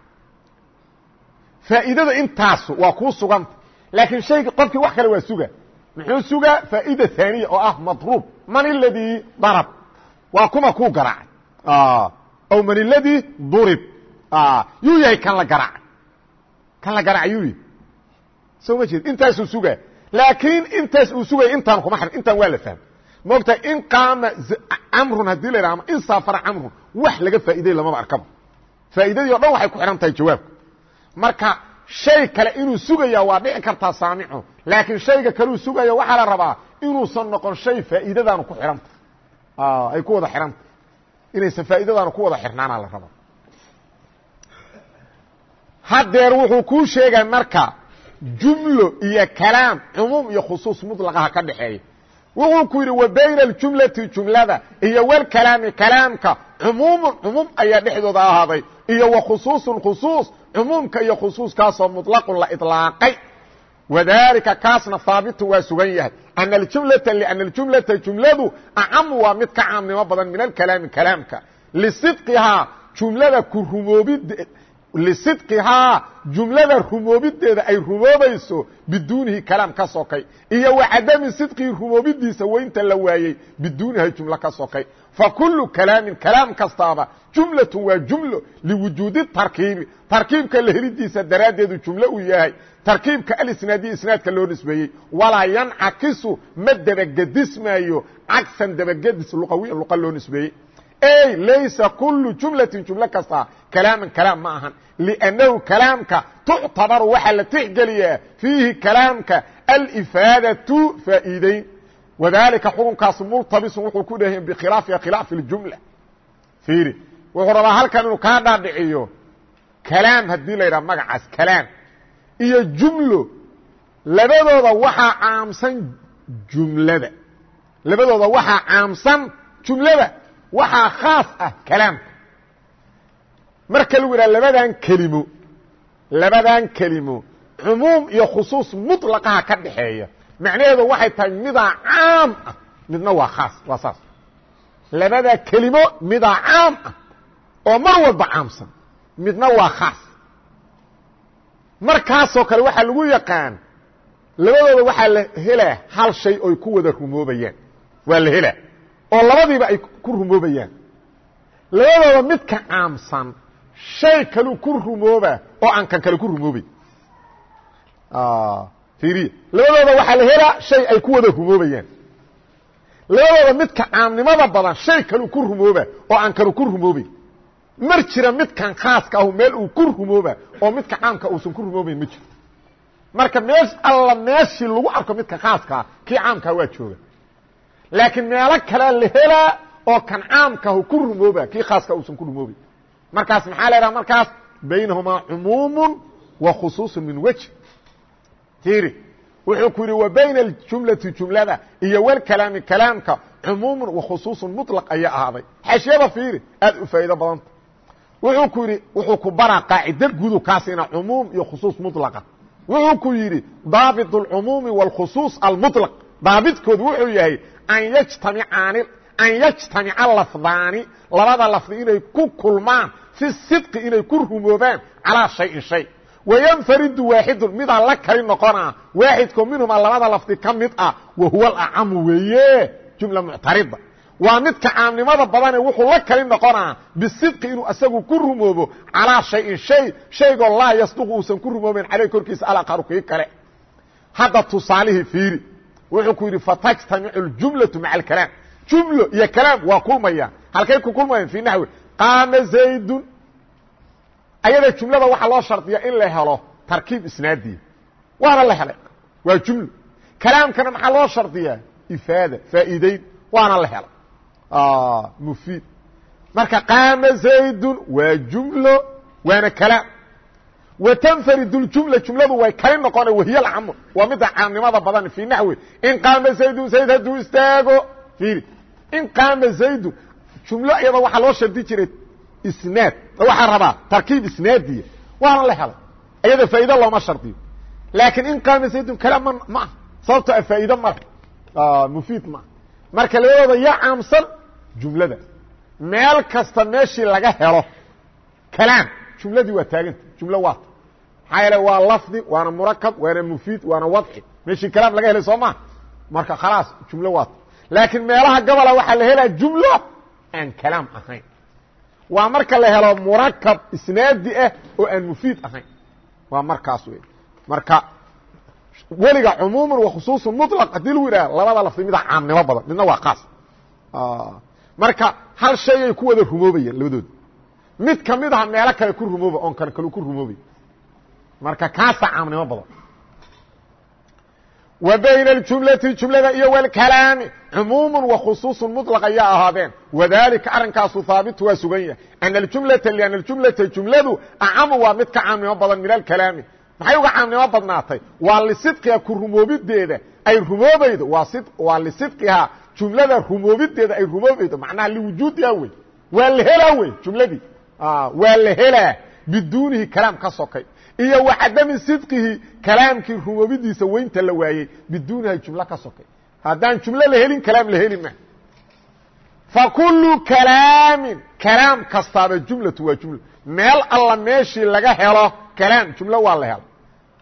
Faa'iidada intaasu waa kuu suganta laakiin shayga qofkii wax kale waa suga. Muxuu sugaa faa'ida haaniya oo ah matruub man iladii darab. Waa kuma kuu garaacay. Ow man iladii durib yuu yahay kan la garaacay. Kan la garaacay yuu yahay. Soo ma jeed intaasuu sugaa laakiin intaas uu sugaya intaan kuma xir intaan waa la fahmay moogtahay in qaama camrun haddii la yidhaha ama in saafara camrun wax laga faa'iday lamaba arkaba. Faa'iidadii o dhan waxay ku xidhan tahay jawaabka marka shay kale inuu sugaya waa dhici kartaa saamicu laakiin shayga kaleu sugaya waxaa la rabaa inuusan noqon shay faa'iidadaanu ku xidhanta ay ku wada xidhanta inaysan faa'iidadaanu ku wada xirnaana la rabaa. Haddeer wuxuu kuu sheegay marka jumlo iyo kalaam cumuum iyo khusuus mudlaqaha ka dhaxeeya wuxuu ku yidhi wa bayna aljumlati jumlada iyo walkalaami kalaamka. Cumuumun cumuum ayaa dhexdooda ahaaday. Iyo wa khusuusun khusuus cumuumka iyo khusuuskaasoo muطlaqun la iطlaaqay wadalika kaasna haabitu waa sugan yahay. Ana aljumlata lana aljumlata jumladu acamu waa mid ka caamnimo badan min alkalaami kalaamka. Lisidqihaa jumlada ku rumoobid lisidqihaa jumlada rumoobideeda ay rumoobayso biduunihi kalaam ka sokay iyo wa cadami sidqii rumoobidiisa weynta la waayey biduuniha jumlo ka sokay fa kulu kalaamin kalaam kastaaba jumlatun waa jumlo liwujuudi tarkiibi tarkiibka la helidiisa daraaddeedu jumlo uu yahay. Tarkiibka alisnaadiya isnaadka loo nisbeeyey. Walaa yancakisu ma dabagedismaayo cagsan dabagedis luqawiya luqa loo nisbeeyey ey laysa kulu jumlatin jumlo kasta. Kalaaman kalaam ma ahan. Liannahu kalaamka tuctabaru waxaa la tixgeliyaa fiihi kalaamka alifaadatu faa'iideyn wadalika xukunkaas multabisun wuxuu ku dheehan bikhilaafiha khilaafi اljumla fiiri wuxuu rabaa halkan inuu kaa dhaadhiciyo kalaam haddii la yidhaha magacaas kalaam. Iyo jumlo labadooda waxaa caamsan jumlada. Labadooda waxaa caamsan jumlada waxaa khaas ah kalaamka marka lagu yidhaha labadan kelimo labadan kelimo cumuum iyo khusuus muطlaqaha ka dhaxeeya. Macnaheedu waxay tahay midaa caam ah midna waa khaas waa saas. Labada kelimo midaa caam ah oo mar walba caamsan midna waa khaas. Markaasoo kale waxaa lagu yaqaan labadooda waxaa la helaa hal shay oy ku wada rumoobayaan waa la helaa oo labadiiba ay ku rumoobayaan. Labadooda midka caamsan shay kaluu ku rumooba oo aan kan kale ku rumoobay. Fiiriya labadooda waxaa la helaa shay ay ku wada rumoobayaan. Labadooda midka caamnimada badan shay kaluu ku rumooba oo aan kanu ku rumoobay. Mar jira midkan khaaska ahu meel uu ku rumooba oo midka caamka uusan ku rumoobayn ma jiro. Marka meesh alla meeshii lagu arko midka khaaskaa kii caamkaa waa jooga laakiin meelo kalea la helaa oo kan caamkahu ku rumooba kii khaaska uusan ku rumoobay markaas maxaa la idhaha markaas baynahumaa cumuumu wa khusuuصu min wejh tiri wuxuu ku yidhi wa bayna اjumlati jumlada iyo wlkalaami kalaamka cumuumu wa khusuuصu muطlaq ayaa ahaaday xashiyada fiiri aad u faa'iido badanta wuxuu ku yidhi wuxuu ku baraa qaacida gudu kaasina cumuum iyo khusuuص muطlaqa wuxuu ku yidhi daabit اlcumuumi wاlkhusuuص almuطlaq daabitkood wuxuu yahay an yjtamicaani an yجtamica lafdaani. Labada lafdi inay ku kulmaan fi sidqi inay ku rumoobaan calaa shayin shay. Wayanfaridu waaxidun midaa la kali noqonaa waaxidkoo minhumaa labada lafdi ka mid ah wa huwa alacamu weeye jumla muctarida waa midka caamnimada badane wuxuu la kali noqonaa bisidqi inuu asagu ku rumoobo calaa shayin shay. Shaygoo laa yasduqu uusan ku rumoobayn caleyh korkiisa alaqaru kii kale. Hadda tusaalihii fiiri wuxuu ku yidhi fatajtamicu ljumlatu maca alkalaam. Jumlo iyo kalaam waa kulmayaan halkay ku kulmayaan fii naxwi qaama zaydun. Ayada jumlada waxaa loo shardiyaa in la helo tarkiib isnaadiya waana la helay. Waa jumlo. Kalaamkana maxaa loo shardiyaa? Ifaada faa'iideyn waana la helay. Mufiid. Marka qaama zaydun waa jumlo waana kalaam wtnfaridu jumla jumladu way kali noqone wahiy camr waa midda caamnimada badan fii naxwi in qaama zaydun zayd hadduu istaago iiri in qaama zaydun jumlo iyadoo waxaa loo shardi jiray isnaad. Waxaa rabaa tarkiib isnaadiya waana la helay. Iyada faa'iido looma shardiyo. Laakiin in qaama zaydun kale ma ma ah sababto a faa'iido ma leh ah, mufiid ma ah marka labadooda yaa caamsan jumlada. Meel kasta meeshii laga helo kalaam jumladii waa taaganta jumlo waata maxaa yeele waa lafdi waana murakab waana mufiid waana wadci. Meeshii kalaam laga helay soo maa marka khalaas jumlo waata laakiin meelaha gabola waxaa la helaa jumlo aan kalaam ahayn. Waa marka la helo murakab isnaadi ah oo aan mufiid ahayn. Waa markaas wey marka weliga cumuuman wa khusuuصu muطlaq haddii lagu yidhaha labada lafdi mida caamnimo badan midna waa kaas marka hal shayay ku wada rumoobayaan labadooda mid ka mid aha meelo kale ku rumooba oon kan kalu ku rumoobay marka kaasa caamnimo badan wa bayna اjumlati jumlada iyo wاlkalaami cumuumu wa khusuuصu muطlaq ayaa ahaadeen wadalika arrinkaasu haabitu waa sugan yahay ana اjumlata lأna اjumlata jumladu acamu waa mid ka caamnimo badan min alkalaami maxay uga caamnimo badnaatay waa lisidqiha ku rumoobideeda ay rumoobaydo waa lisidqihaa jumlada rumoobideeda ay rumoobaydo macnaha liwujuudiha wey waa la helaa wey jumladii waa la helaa biduunihi kalaam ka sokay. Iyo wa cadami sidqihi kalaamkii rumoobidiisa weynta la waayey biduuniha jumlo ka sokay. Haddaan jumlo la helin kalaam la heli ma. Fakulu kalaamin kalaam kastaaba jumlatu waa jumla. Meel alla meeshii laga helo kalaam jumlo waa la helo.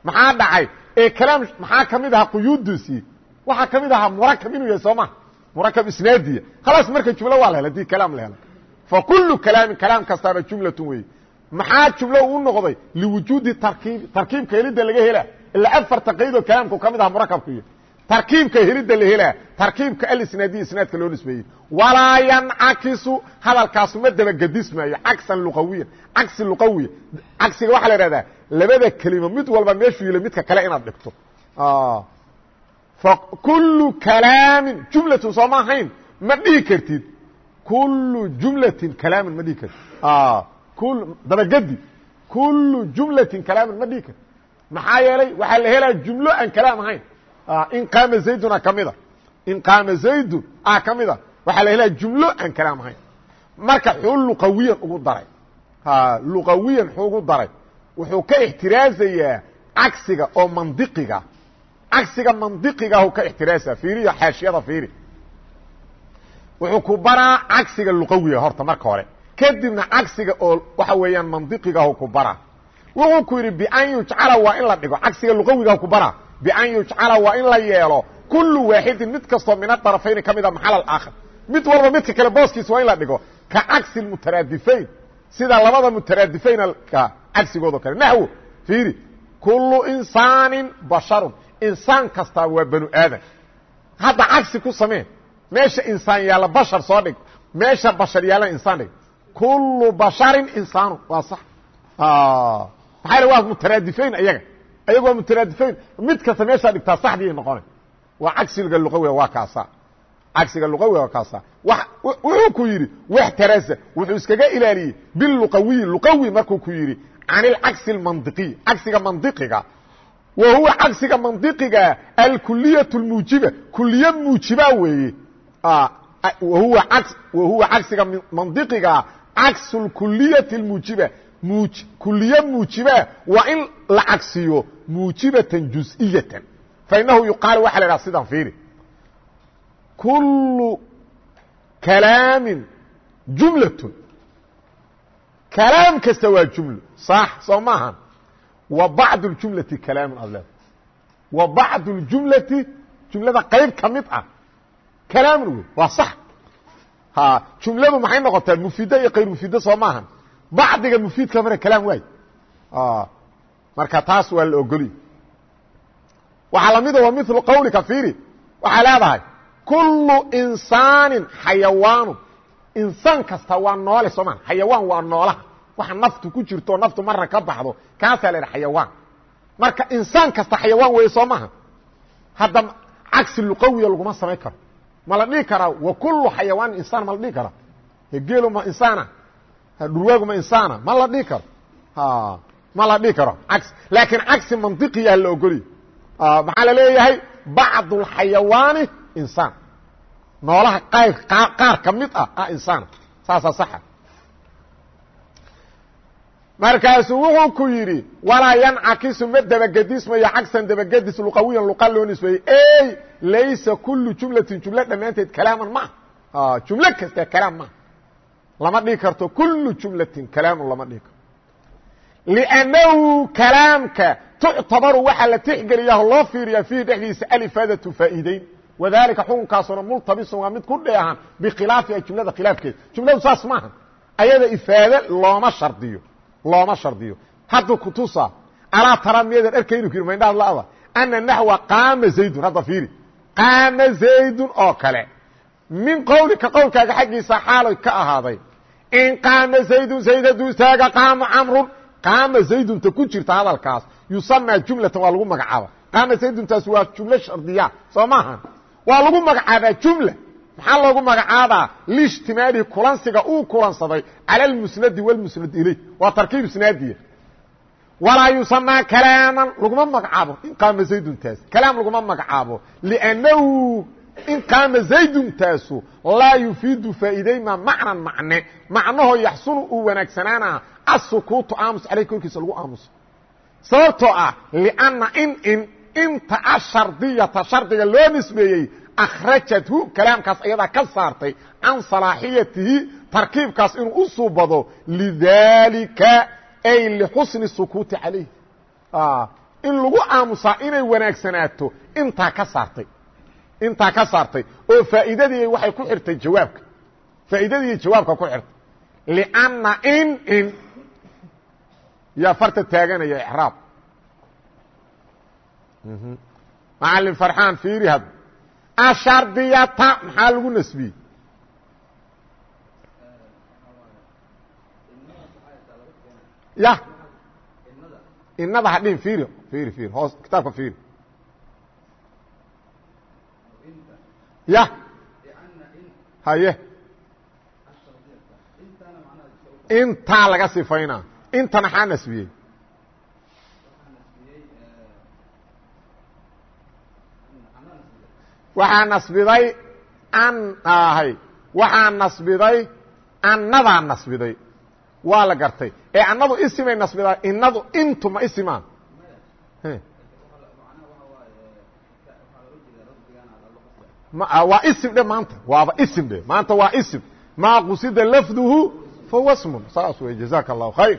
Maxaa dhacay? Ee kalaam maxaa ka mid ahaa quyuudiisii waxaa ka mid ahaa murakab inuu yahay soo ma? Murakab isnaadiya. Khalaas marka jumlo waa la hel haddii kalaam la helo fakulu kalaamin kalaam kastaaba jumlatu wey maxaa jumlo u noqday? Liwujuudi tarkiibi tarkiibka helidda laga helaa ila afarta qaydoo kalaamku ka mid aha murakabku iyo. Tarkiibka helidda la helaa tarkiibka alisnaadiya isnaadka loo nisbeeyey. Walaa yancakisu hadalkaasu ma dabagedismaayo cagsan luqawiyan cagsi luqawiya. Cagsiga waxaa la ihahdaa labada kelimo mid walba meeshuu yilo midka kale inaad dhigto. Fakulu kalaamin jumlatun soo ma ahayn ma dhihi kartid kulu jumlatin kalaamin ma dhihi kartid dabagedi kulu jumlatin kalaamin ma dhihi kartid maxaa yeelay waxaa la helaa jumlo aan kalaam ahayn in qaama zayduna ka mida in qaama zaydun a ka mida waxaa la helaa jumlo aan kalaam ahayn marka xuu luqawiyan ugu daray luqawiyan xuu ugu daray wuxuu ka ixtiraazayaa cagsiga oo mandiqiga cagsiga mandiqigahu ka ixtiraasa fiiriya xaashiyada fiiri wuxuu ku baraa cagsiga luqawiga horta marka hore. Kadibna cagsiga oo waxa weeyaan mandiqigahu ku baraa. Wuxuu ku yidhi bian yujcala waa in la dhigo. Cagsiga luqawigahu ku baraa. Bian yujcala waa in la yeelo. Kullu waaxidin mid kastoo min adarafayni ka mida maxal alaakhar mid walba midka kale booskiisa waa in la dhigo. Ka cagsi mutaraadifayn. Sida labada mutaraadifaynka cagsigoodo kale. Naxwo fiiri kullu insaanin basharun. Insaan kastaa waa banu aadan. Hadda cagsi ku samee meesha insaan yaalla bashar soo dhig. Meesha bashar yaalla insaan dhig. Kullu basharin insaanu. Waa sax. Maxaa yal waa mutaraadifayn ayaga. Ayaga mutaraadifayn. Mid kasta meeshaa dhigtaa saxdiiay noqona waa cagsiga luqawiga waa kaasa. Cagsiga luqawiga waa kaasa. Wuxuu ku yidhi wax tarasa wuxuu iskaga ilaaliyey biluqawiyi luqawi markuu ku yidhi can ilcagsi almandiqiy. Cagsiga mandiqiga. Wa huwa cagsiga mandiqiga alkuliyat lmuujiba kuliye muujiba weeye wahuwa wahuwa cagsiga mandiqiga cagsu lkuliyati lmuujiba kuliye muujiba waa in la cagsiyo muujibatan juz'iyatan fainahu yuqaal waxa la idhaha sidan fiiri kulu kalaamin jumlatun kalaam kasta waa jumlo صax soo maahan wa bacd اjumlati kalaamun aad leeda wa bacd اljumlati jumlada qayb ka mid ah kalaamun wey waa sax. Jumladu maxay noqotaa mufido iyo kayr mufido soo maahan bacdiga mufiidka mara kalaam waay. Marka taas waa la ogoliy waxaa lamida wa milu qawlika fiiri. Waxaa leedahay kulu insaanin xayawaanu. Insaan kasta waa noole soo maa xayawaan waa noolaha. Waxa naftu ku jirto naftu marna ka baxdo kaasaa la idha xayawaan. Marka insaan kasta xayawaan weeye soo maaha. Hadda cagsi luqawiya laguma samayn karo ma la dhihi karaa wa kulu xayawaanin insaan ma la dhihi ma insaana dhurwaagu ma insaana ma la dhihi karo ma la dhihi karo cagsi laakiin la ogoliy maxaa la leeyahay? Bacd اlxayawaani insaan. Noolaha qaar ka mid ah ah insaan. Saasaa saxa markaasuu wuxuu ku yidhi walaa yancakisu ma dabagedismayo cagsan dabagedis luqawiyan luqa loo nisbeeyey ey laysa kulu jumlatin jumlo dhammaanteed kalaaman ma. Ah jumlo kasta kalaam maa lama dhihi karto kulu jumlatin kalaamun lama dhihi karto. Liannahu kalaamka tuctabaru waxaa la tixgeliyaa o loo fiiriyaa fiihi dhexdiisa alifaadatu faa'iideyn wadalika xukunkaasuna multabisun waa mid ku dheehan bikhilaafiha jumlada khilaafkeeda jumladu saas maaha ayada ifaade looma shardiyo looma shardiyo. Hadduu kutusa alaa tara miyadan arkaynu ku yidhi maindhaad la'da ana naxwa qaama zaydun hadda fiiri. Qaama zaydun oo kale. Min qowlika qowlkaaga xaggiisa xaaloy ka ahaaday. In qaama zaydun zayd hadduu qaama camrun qaama zaydunta ku jirta hadalkaas yusamaa jumlatan waa lagu magacaaba. Qaama zayduntaas waa jumlo shardiya soo maaha waa lagu magacaabaa jumla maxaa loogu magacaabaa liijtimaalihi kulansiga uu kulansaday cala almusnadi wاlmusnad iley waa tarkiib isnaadiya walaa yusamaa kalaaman laguma magacaabo. In qaama zayduntaas kalaam laguma magacaabo. Liannahu in qaama zayduntaasu laa yufiidu faa'iideyma macnan macne. Macnahoo yaxsunu uu wanaagsanaana asukuutu aamus caleyh korkiisa lagu aamuso. Sababtoo ah lianna in in inta ashardiyata shardiga loo nisbeeyey akhrajathu kalaamkaas ayadaa ka saartay can salaaxiyatihi tarkiibkaas inuu u suubado lidaalika ay lixusni sukuuti calayh in lagu aamusaa inay wanaagsanaato intaa ka saartay. Intaa ka saartay. Oo faa'iidadii waxay ku xirtay jawaabka. Faa'iidadii jawaabka ku xirtay. Lianna in in. Yaa farta taaganaya ixraab. Macalin farxaan fiiri had ashardiyata maxaa lagu nasbiyey ya. Inada hadhin fiiri fiiri fiiri hoos kitaabka fiiri. Ya. Haye. Intaa laga sifaynaa inta maxaa nasbiyey waxaa nasbiday an ahay waxaa nasbiday annadaa nasbiday. Waa la gartay. Ee annadu isimay nasbidaa inadu intu ma isimaa waa isim dhe maanta. Waaba isim dhe. Maanta waa isim. Maa qusida lafduhu fahuwa smun saas wey jazaaka allahu khayr.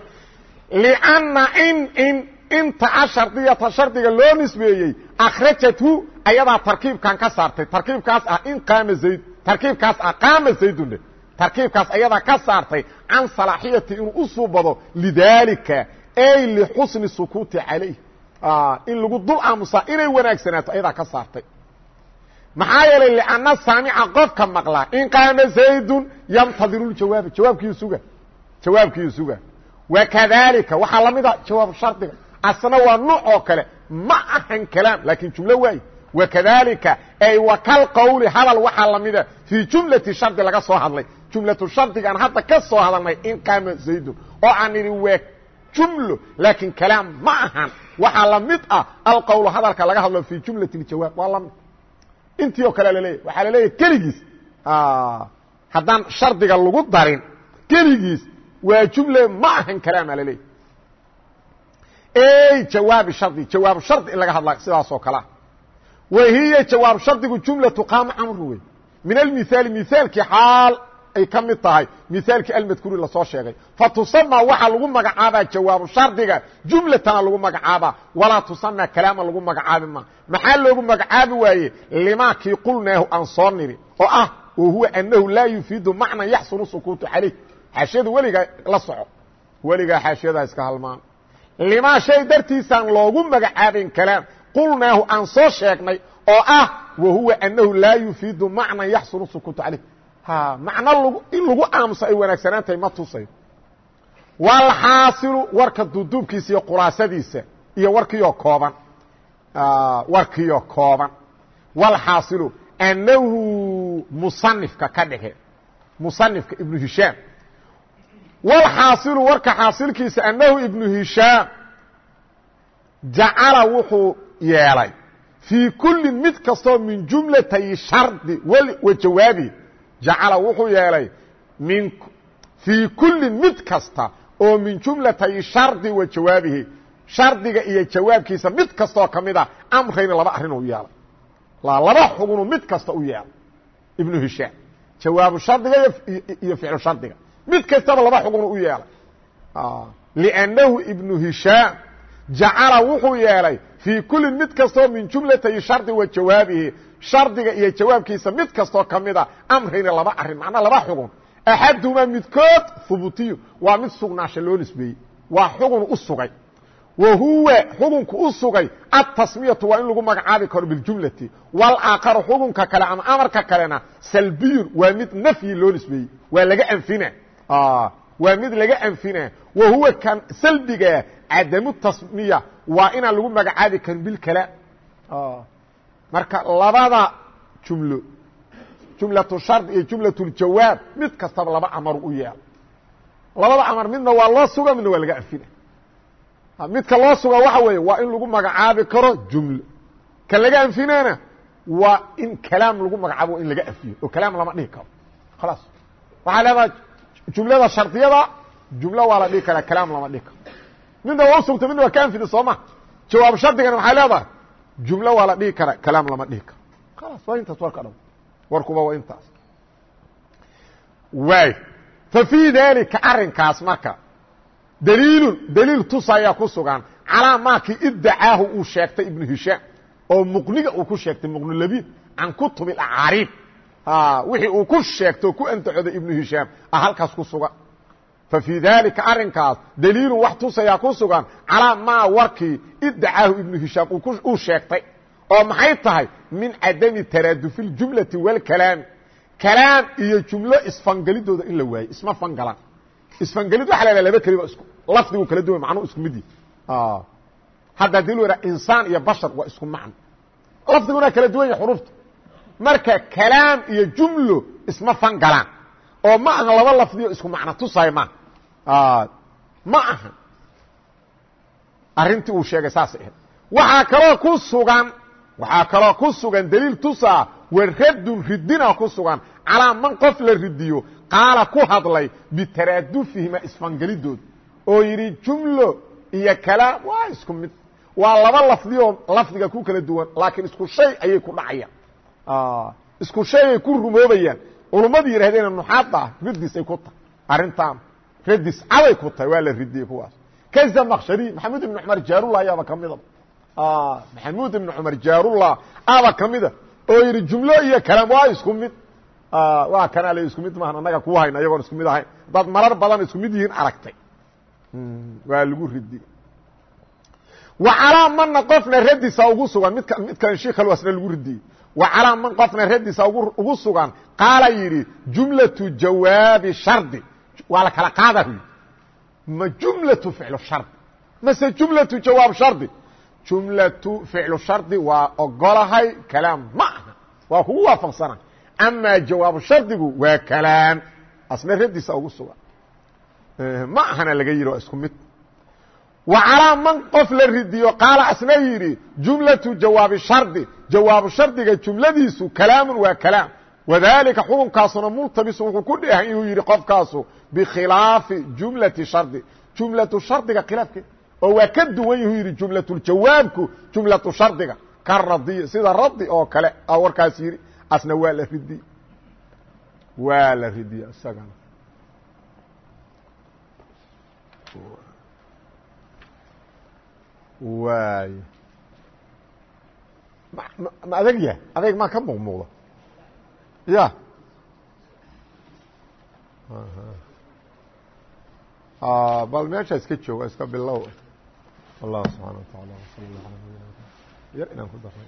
Lianna in in inta shardiyata shardiga loo nisbeeyey akhrajathu ayadaa tarkiibkan ka saartay. Tarkiibkaas ah in qaama zayd tarkiibkaas ah qaama zaydun dhe tarkiibkaas ayadaa ka saartay can salaaxiyati inuu u suubado lidaalika ay lixusni sukuuti calayh in lagu dul aamusaa inay wanaagsanaato ayadaa ka saartay. Maxaa yeelay lianna saamica qofka maqlaa in qaama zaydun yamtadiru ljawaabi jawaabkiiu suga. Jawaabkiiu suga. Wakadalika waxaa la mid a jawaab shardiga asna waa nuuc oo kale. Ma ahan kalaam laakiin jumlo waaye. Wakadalika ay wakal qowli hadal waxaa la mida fii jumlati shardi laga soo hadlay. Jumlatu shardigaan hadda ka soo hadalnay in qaama zaydun oo aan idhi waa jumlo laakiin kalaam ma ahan. Waxaa la mid ah alqowlu hadalka laga hadlo fii jumlati اjawaab waa la mid intii oo kale laleeyahy waxaa laleeyahy keligiis. Haddaan shardiga lagu darin keligiis waa jumle ma ahan kalaama laleeyahy jawaabi shardi jawaab shardi in laga hadla sidaas oo kalea wa hiya jawaab shardigu jumlatu qaama camru wey min almithaali mithaalkii xaal ay ka mid tahay. Mithaalkii almadkuuri la soo sheegay. Fa tusama waxaa lagu magacaabaa jawaabu shardiga. Jumlatana lagu magacaabaa. Walaa tusama kalaama lagu magacaabi ma. Maxaa loogu magacaabi waaye? Limaakii qulnaahu aan soo niri. Oo ah wa huwa anahu laa yufiidu macnan yaxsunu sukuutu calayh xaashiyada weligaa la soco. Weligaa xaashiyadaa iska halmaan limaa shay dartiisaan loogu magacaabayn kalaam qulnaahu aan soo sheegnay oo ah wa huwa anahu laa yufiidu macnan yaxsunu sukuutu calayh. Macno in lagu aamuso ay wanaagsanaan tahay ma tusayo. Walxaasilu warka duuduubkiisa iyo khulaasadiisa iyo warkiioo kooban. Warkiioo kooban. Walxaasilu annahu musanifka ka dhige musanifka ibnu hishaam walxaasilu warka xaasilkiisa annahu ibnu hishaam jacala wuxuu yeelay fii kulli mid kastoo min jumlatay shardi wa jawaabi jacala wuxuu yeelay min fii kulli mid kasta oo min jumlatay shardi wa jawaabihi shardiga iyo jawaabkiisa mid kastaoo ka mid a amrayna laba arrin u yeelay laba xugunu mid kasta u yeelay ibnu hishaam jawaabu shardiga iyo ficlu shardiga mid kastaba laba xugunu u yeelay. Liannahu ibnu hishaam jacala wuxuu yeelay fii kulli mid kastoo min jumlatay shardi wa jawaabihi. Shardiga iyo jawaabkiisa mid kastoo ka mida amrayna laba arrin macnaa laba xugun axaduhumaa midkood hubutiyu waa mid sugnaasha loo nisbeeyey. Waa xugun u sugay. Wa huwa xugunku u sugay atasmiyatu waa in lagu magacaabi karo biljumlati walaakharu xugunka kale ama amarka kalena salbiyun waa mid nafyi loo nisbeeyey. Waa laga anfina waa mid laga anfina wa huwa kan salbigaa cadamu tasmiya waa inaan lagu magacaabi karin bilkalaam marka labada jumlo jumlatu shard iyo jumlatuljawaab mid kastaba laba amaru u yeelo labada amar midna waa loo suga midna waa laga anfina midka loo suga waxa weeye waa in lagu magacaabi karo jumlo. Ka laga anfinana waa in kalaam lagu magacaabo in laga anfiyo oo kalaam lama dhihi karo. Khalaas waxaa leedaha jumlada shardiyada jumlo waa la dhihi karaa kalaam lama dhihi karo midna waa usugta midna waa ka anfida soo ma jawaab shardigana maxay leedahay jumlo waa la dhihi kara kalaam lama dhihi karo khalaas waa intaas warkuba waa intaas waay fa fii daalika arrinkaas marka daliilun daliil tusayaa ku sugan calaa maakii iddacaahu uu sheegtay ibnu hishaam oo muqniga uu ku sheegtay muqnulabiid can kutubi acaariib wixii uu ku sheegtay oo ku antacooday ibnu hishaam ah halkaas ku sugan. Fa fii daalika arrinkaas daliilun wax tusayaa ku sugan calaa maa warkii iddacaahu ibnu hishaam uu sheegtay. Oo maxay tahay? Min cadami taraadufi اljumlati wاlkalaami kalaam. Iyo jumlo isfangelidooda in la waayo isma fangalan isfangelid waxa la laba kelima isku lafdigu kala duwan macnuu isku mid yahi hadda haddii lu yidhaha insaan iyo bashar waa isku macno lafdiguna kala duwan yahi xurufta marka kalaam iyo jumlo isma fangalaan oo ma aha laba lafdiyo isku macno tusaay ma. Ma aha. Arrintii uu sheegay saasay ahayd waxaa kaloo ku sugan waxaa kaloo ku sugan daliil tusaa wa raddun ridina ku sugan. Calaa man qof la ridiyo qaala ku hadlay bitaraadufihima isfangelidooda oo yidhi jumlo iyo kalaam waa isku mid. Waa laba lafdioo lafdiga ku kala duwan laakiin isku shay ayay ku dhacayaan isku shaygay ku rumoobayaan culummadii yidhahdeen nuxaada ah radisay ku tahay arrintaan radis caday ku tahay waa la ridiyey kuwaas ka zamaqshari maxamuud ibn cumar jaarullah ayaaba ka mida maxamuud ibn cumar jaarullah aba ka mida oo yidhi jumlo iyo kalaam waa isku mid waa kanaa le isku mid maahan annaga kuu hayna iyagoon isku mid ahayn haddaad marar badan isku mid yihiin aragtay waa lagu ridiyey wa calaa mana qofna radisa ugu sugan midka midkan shiikhalwasna lagu ridiyey calaa man qofna radisa ugu sugan qaala yidhi jumlatu jawaabi shardi. Waa la kala qaada ma jumlatu ficlu shardi mase jumlatu jawaab shardi? Jumlatu ficlu shardi waa ogolahay kalaam ma aha. Waa kugu waafaqsana. Amaa jawaabu shardigu waa kalaam. Asna radisa ugu sugan. Ma ahana laga yidhi waa isku mid. Wa calaa man qof la ridiyo qaala asna yidhi jumlatu jawaabi shardi jawaabu shardiga jumladiisu kalaamun waa kalaam. Wadalika xukunkaasuna multabisu wuxuu ku dheehay inuu yidhi qofkaasu bikhilaafi jumlati shardi. Jumlatu shardiga khilaafkeed oo waa ka duwan yuhu yidhi jumlatuljawaabku jumlatu shardiga. Ka radiy sida radi oo kale a warkaas yidhi asna waa la ridiye waa la ridiye isagana waay ma adeg yahay adeyg maa ka muuqmuuqda ya bal meesha iska jooga iska bilow allah subxaana wa taala wsal allah ala yar inaan ku daray